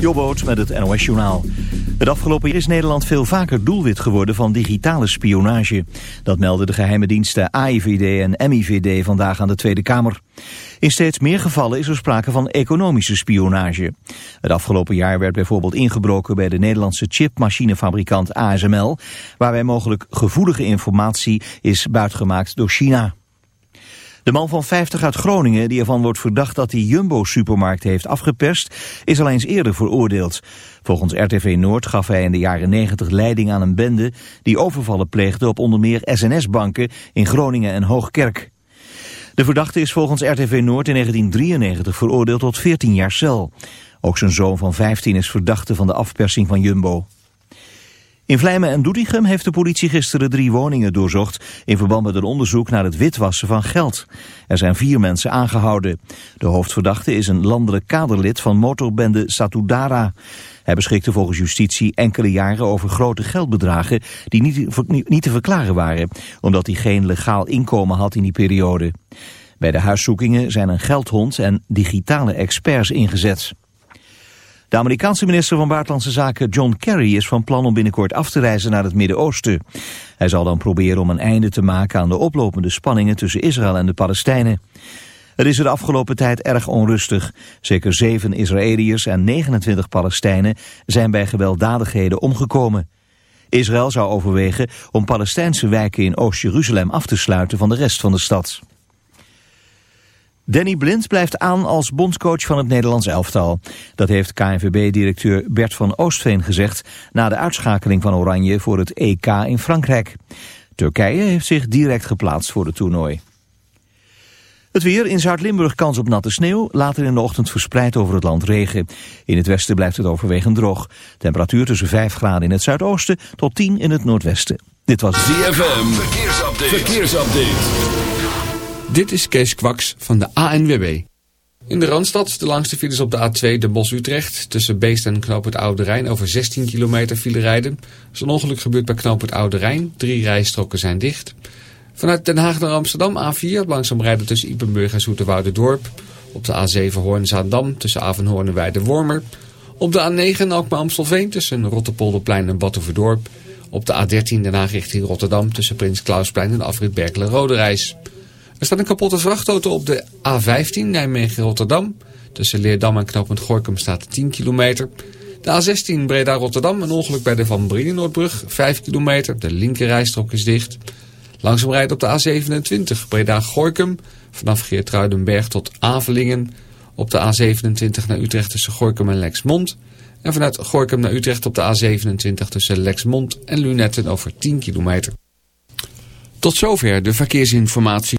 Jobboot met het NOS Journaal. Het afgelopen jaar is Nederland veel vaker doelwit geworden van digitale spionage. Dat melden de geheime diensten AIVD en MIVD vandaag aan de Tweede Kamer. In steeds meer gevallen is er sprake van economische spionage. Het afgelopen jaar werd bijvoorbeeld ingebroken bij de Nederlandse chipmachinefabrikant ASML... waarbij mogelijk gevoelige informatie is buitgemaakt door China. De man van 50 uit Groningen, die ervan wordt verdacht dat hij Jumbo-supermarkt heeft afgeperst, is al eens eerder veroordeeld. Volgens RTV Noord gaf hij in de jaren 90 leiding aan een bende die overvallen pleegde op onder meer SNS-banken in Groningen en Hoogkerk. De verdachte is volgens RTV Noord in 1993 veroordeeld tot 14 jaar cel. Ook zijn zoon van 15 is verdachte van de afpersing van Jumbo. In Vlijmen en Doetinchem heeft de politie gisteren drie woningen doorzocht... in verband met een onderzoek naar het witwassen van geld. Er zijn vier mensen aangehouden. De hoofdverdachte is een landelijk kaderlid van motorbende Satudara. Hij beschikte volgens justitie enkele jaren over grote geldbedragen... die niet, niet te verklaren waren, omdat hij geen legaal inkomen had in die periode. Bij de huiszoekingen zijn een geldhond en digitale experts ingezet. De Amerikaanse minister van Buitenlandse Zaken John Kerry is van plan om binnenkort af te reizen naar het Midden-Oosten. Hij zal dan proberen om een einde te maken aan de oplopende spanningen tussen Israël en de Palestijnen. Het is er de afgelopen tijd erg onrustig. Zeker zeven Israëliërs en 29 Palestijnen zijn bij gewelddadigheden omgekomen. Israël zou overwegen om Palestijnse wijken in Oost-Jeruzalem af te sluiten van de rest van de stad. Danny Blind blijft aan als bondscoach van het Nederlands elftal. Dat heeft KNVB-directeur Bert van Oostveen gezegd... na de uitschakeling van Oranje voor het EK in Frankrijk. Turkije heeft zich direct geplaatst voor het toernooi. Het weer in Zuid-Limburg kans op natte sneeuw. Later in de ochtend verspreid over het land regen. In het westen blijft het overwegend droog. Temperatuur tussen 5 graden in het zuidoosten tot 10 in het noordwesten. Dit was ZFM. Verkeersupdate. Verkeersupdate. Dit is Kees Kwaks van de ANWB. In de Randstad de langste files op de A2 de Bos-Utrecht. Tussen Beest en Knoop het Oude Rijn over 16 kilometer file rijden. Een ongeluk gebeurd bij Knoop het Oude Rijn. Drie rijstroken zijn dicht. Vanuit Den Haag naar Amsterdam A4. Langzaam rijden tussen Ipenburg en Dorp. Op de A7 Hoorn-Zaandam tussen Avenhoorn en Weide-Wormer. Op de A9 Alkmaar-Amstelveen tussen Rotterpolderplein en Batuverdorp. Op de A13 Den Haag richting Rotterdam tussen Prins Klausplein en Afrit Berkelen-Rode er staat een kapotte vrachtauto op de A15 Nijmegen-Rotterdam. Tussen Leerdam en knooppunt Gorkum staat 10 kilometer. De A16 Breda-Rotterdam, een ongeluk bij de Van Brienenoordbrug, 5 kilometer. De linkerrijstrook is dicht. Langzaam rijdt op de A27 Breda-Gorkum, vanaf Geertruidenberg tot Avelingen. Op de A27 naar Utrecht tussen Gorkum en Lexmond. En vanuit Gorkum naar Utrecht op de A27 tussen Lexmond en Lunetten over 10 kilometer. Tot zover de verkeersinformatie.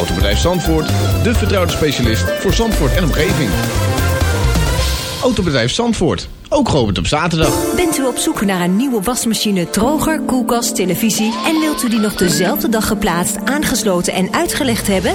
Autobedrijf Zandvoort, de vertrouwde specialist voor Zandvoort en omgeving. Autobedrijf Zandvoort, ook geopend op zaterdag. Bent u op zoek naar een nieuwe wasmachine, droger, koelkast, televisie... en wilt u die nog dezelfde dag geplaatst, aangesloten en uitgelegd hebben?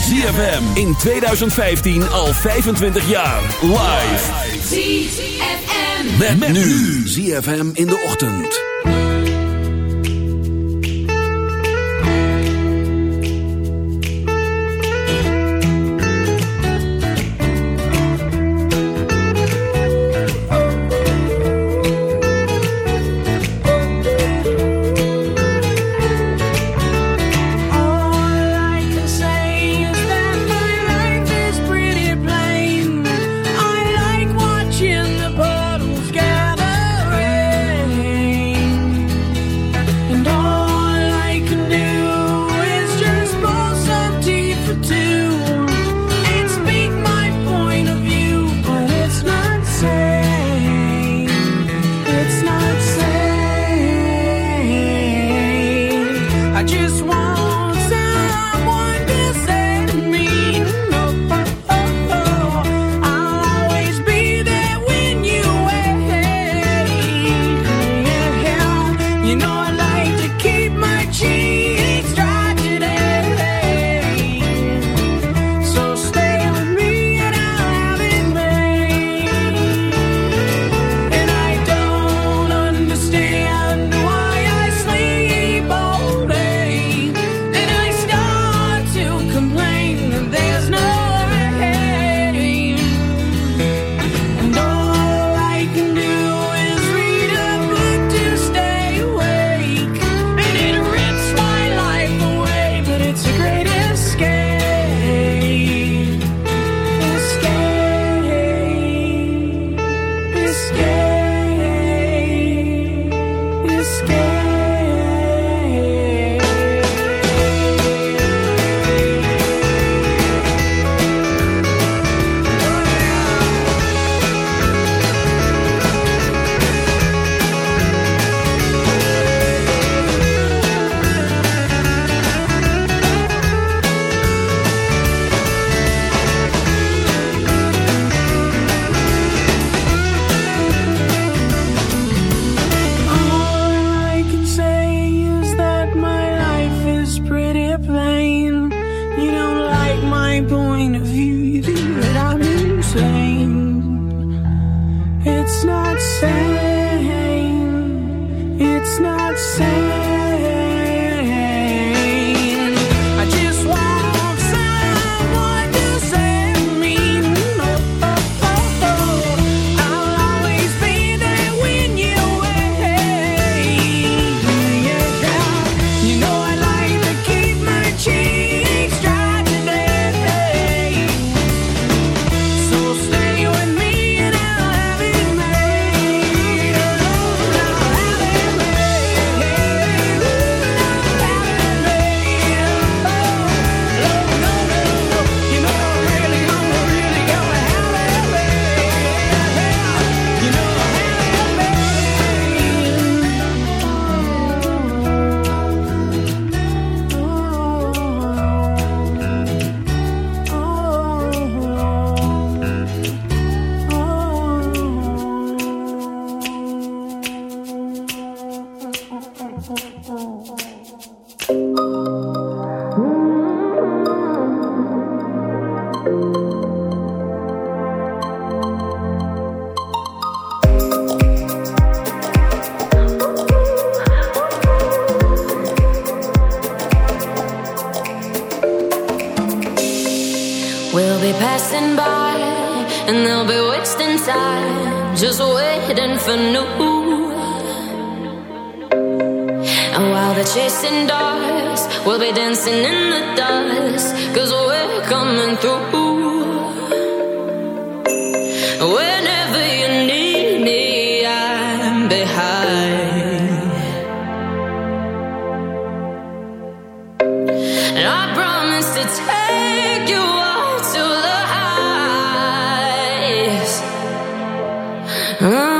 ZFM in 2015 al 25 jaar. Live. ZFM. Met, met nu. ZFM in de ochtend. Uh.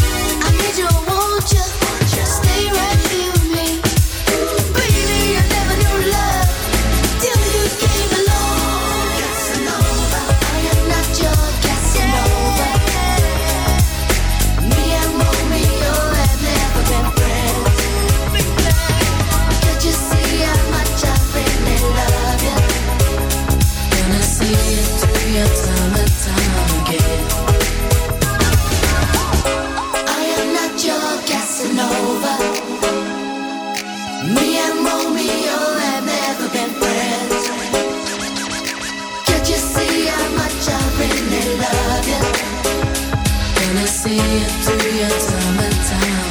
see it through your time and time.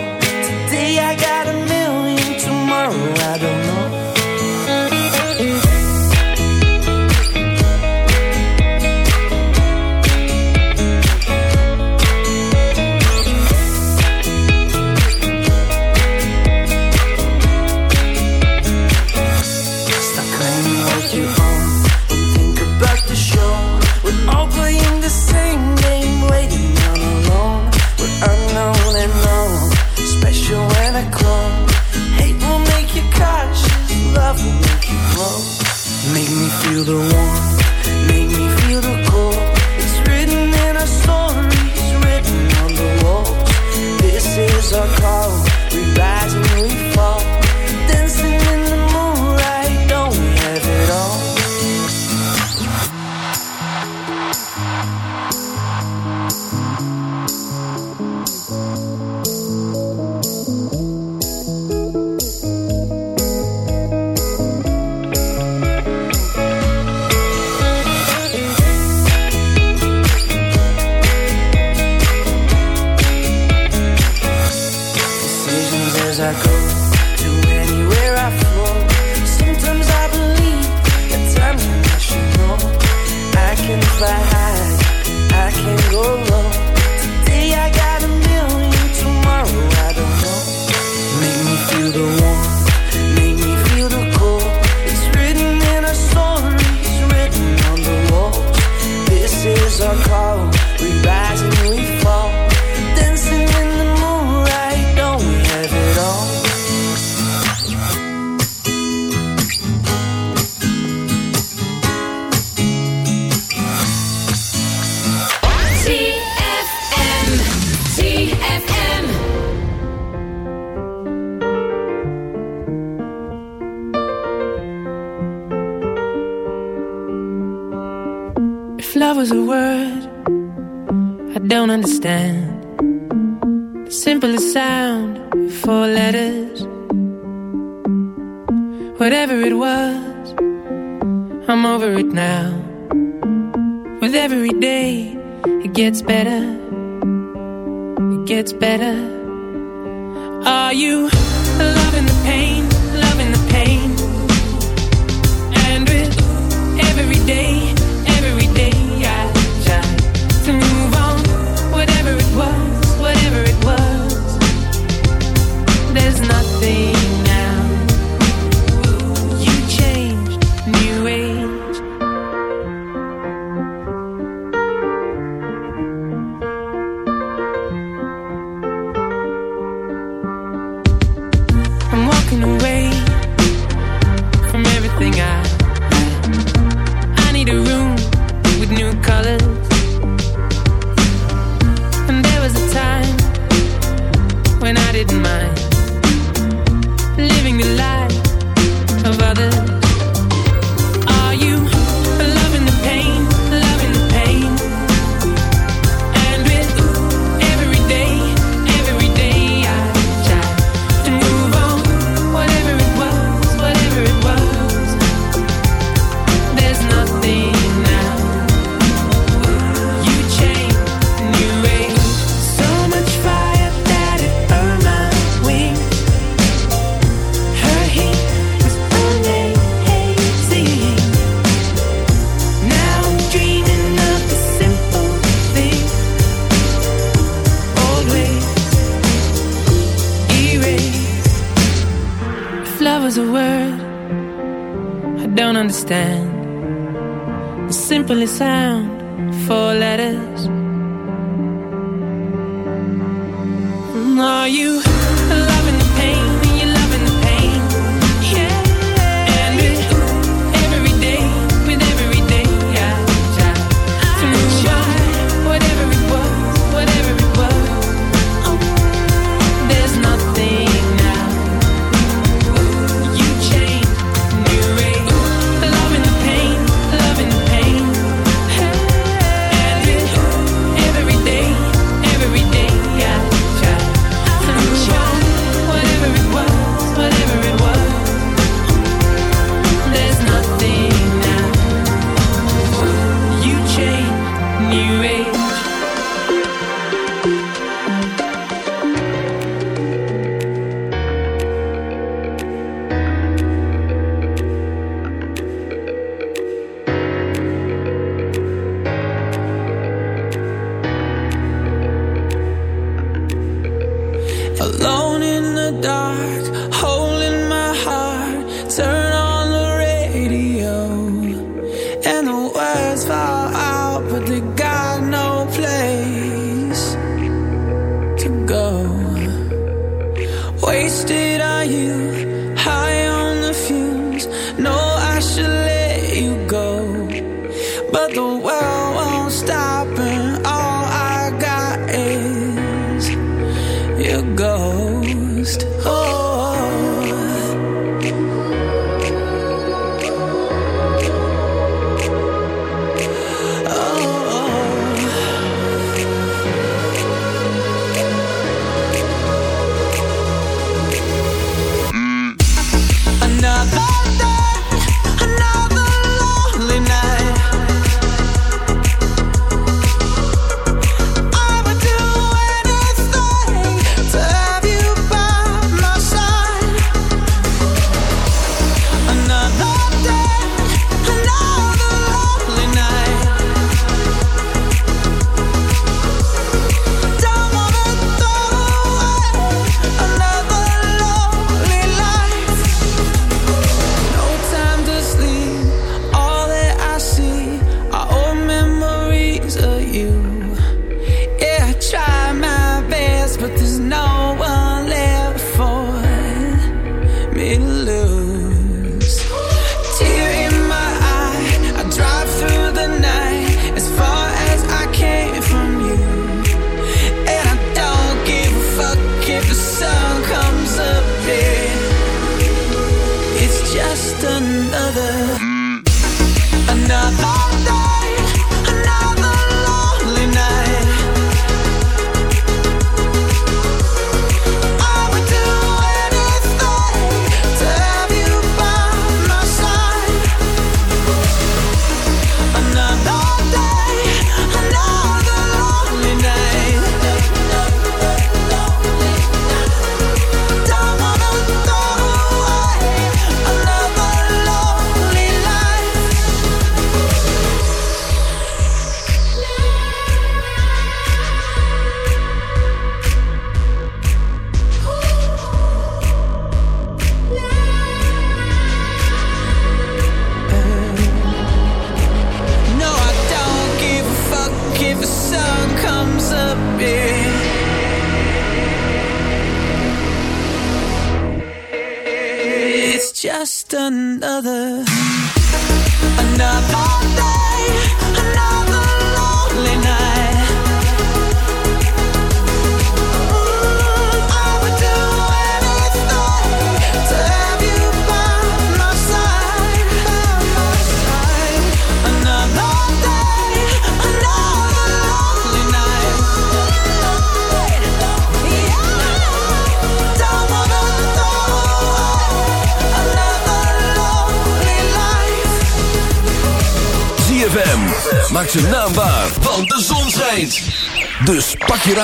shoulders are cold. We rise and we fall.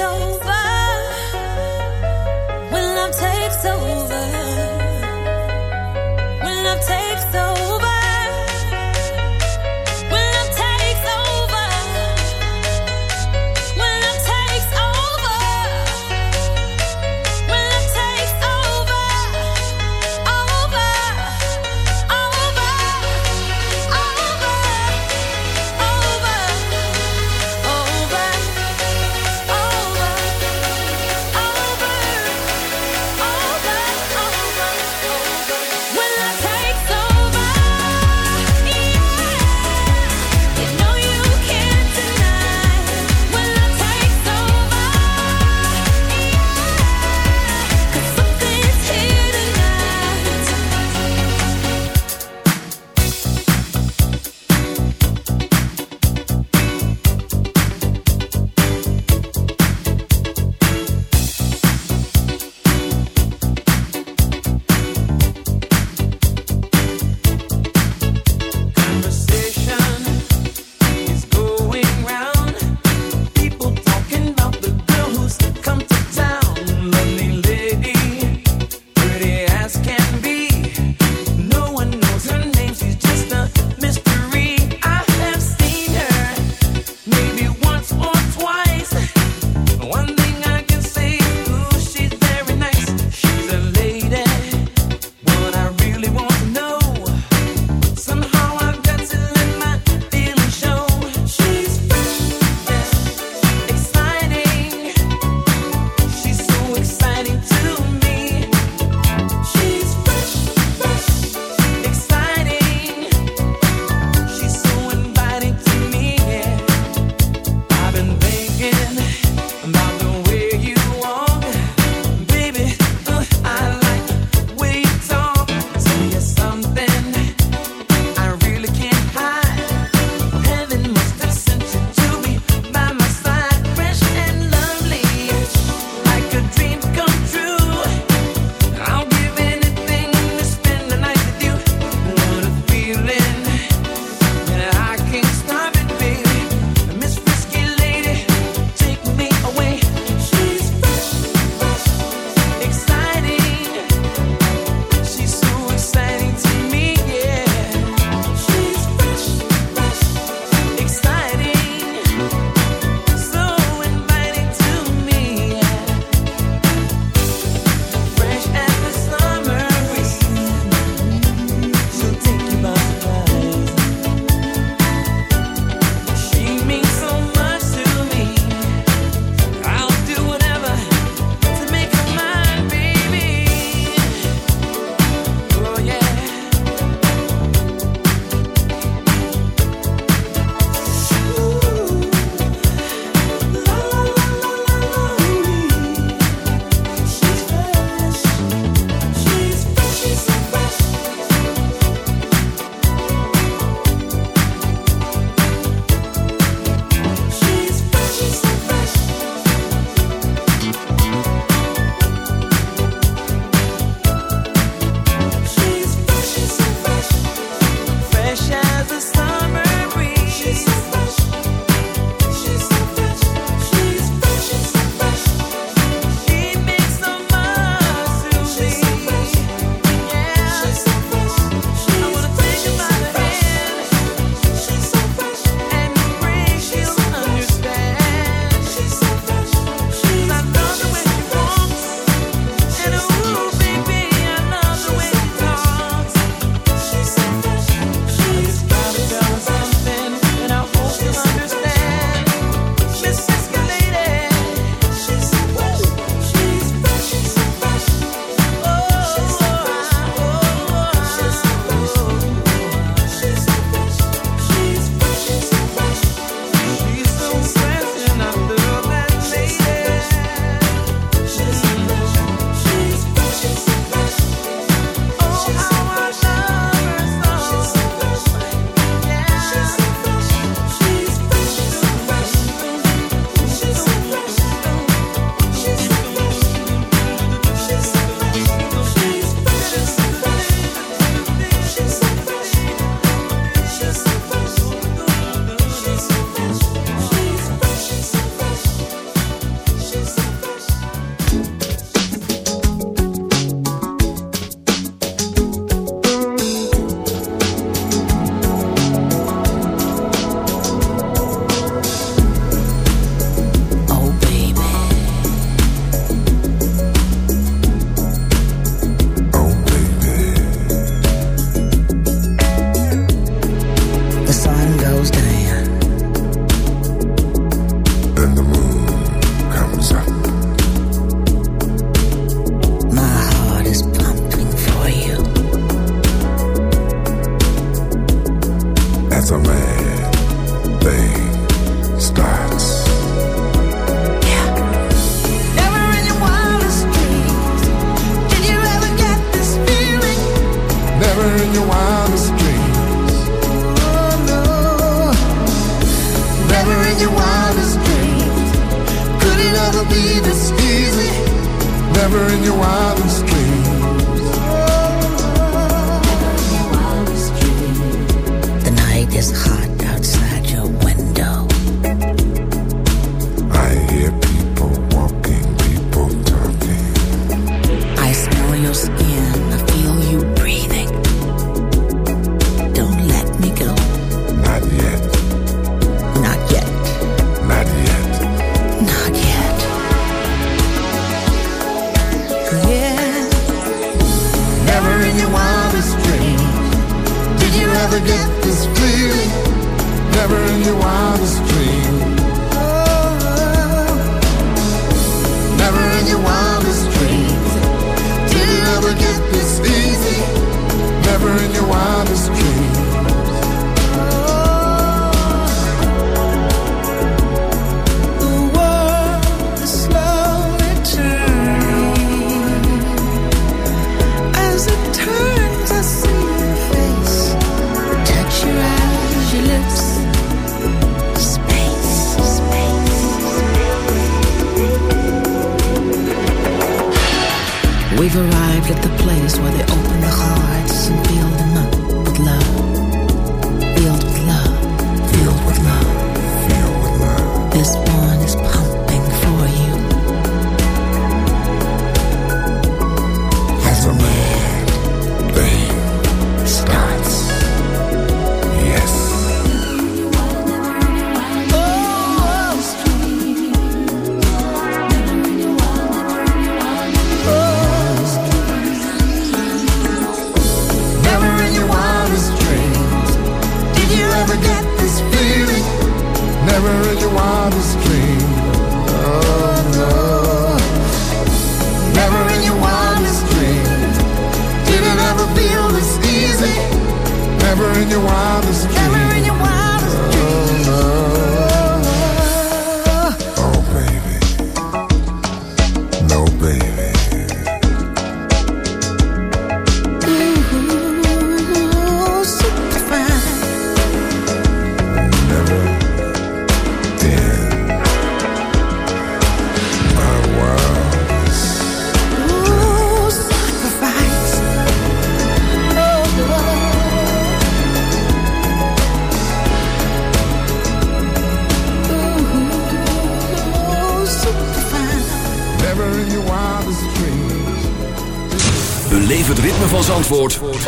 over.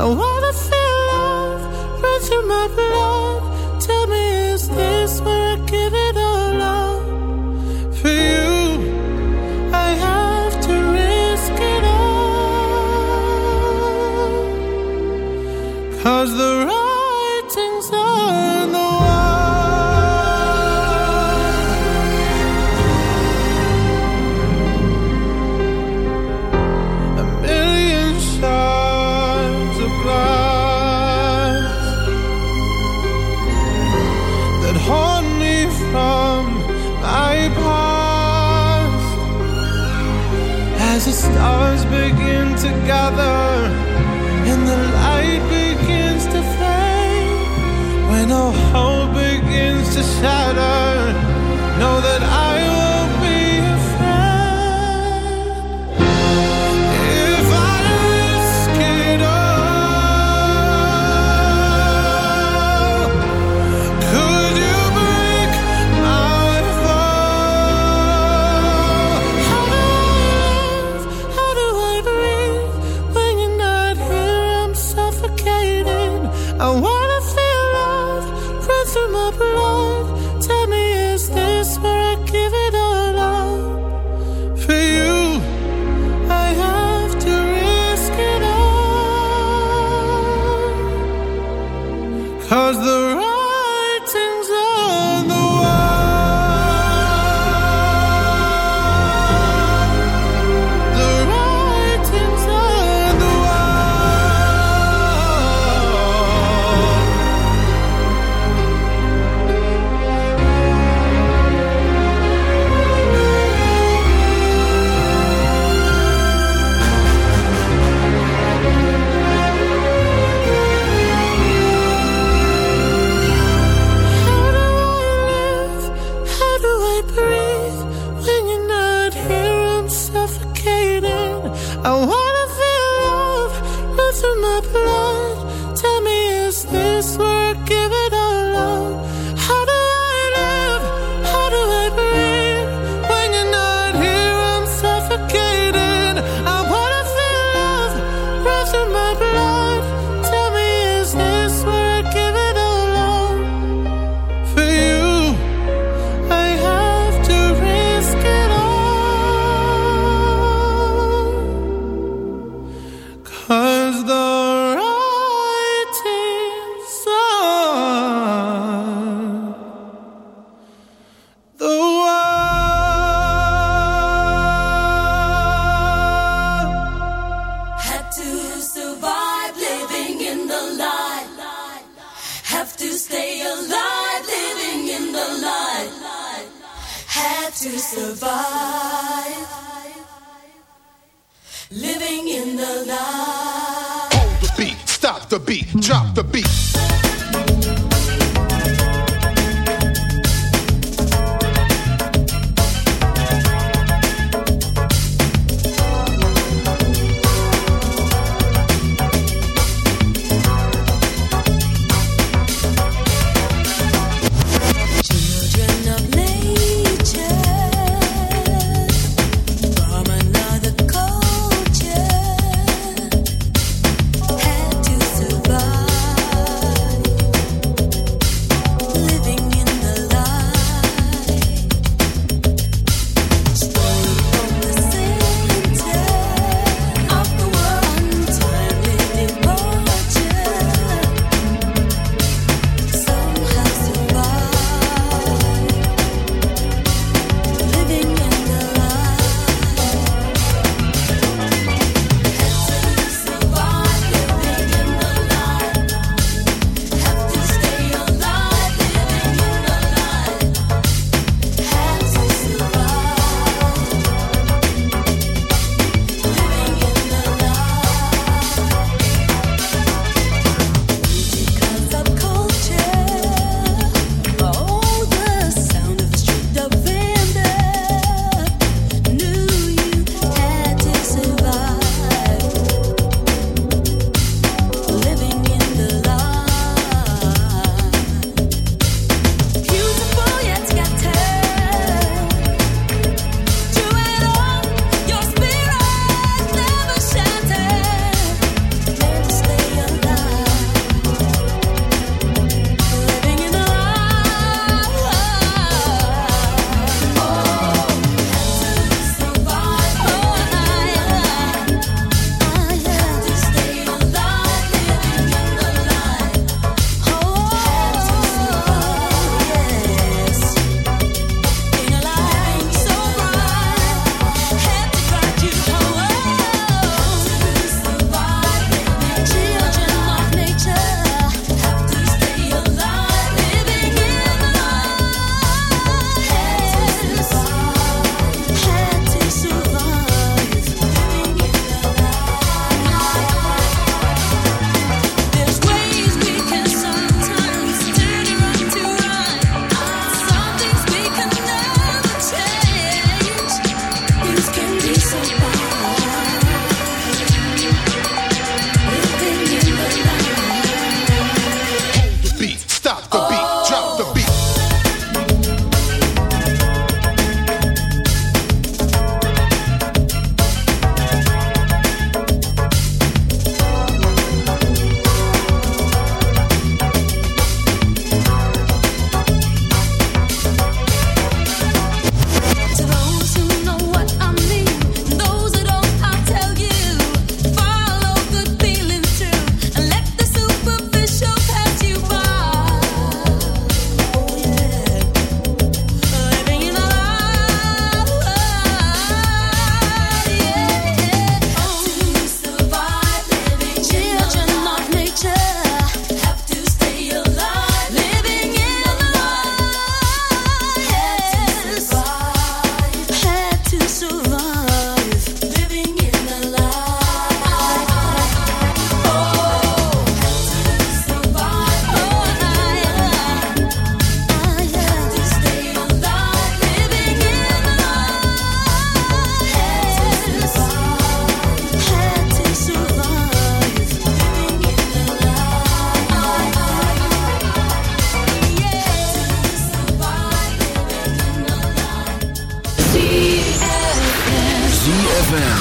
Why? a shadow.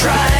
try.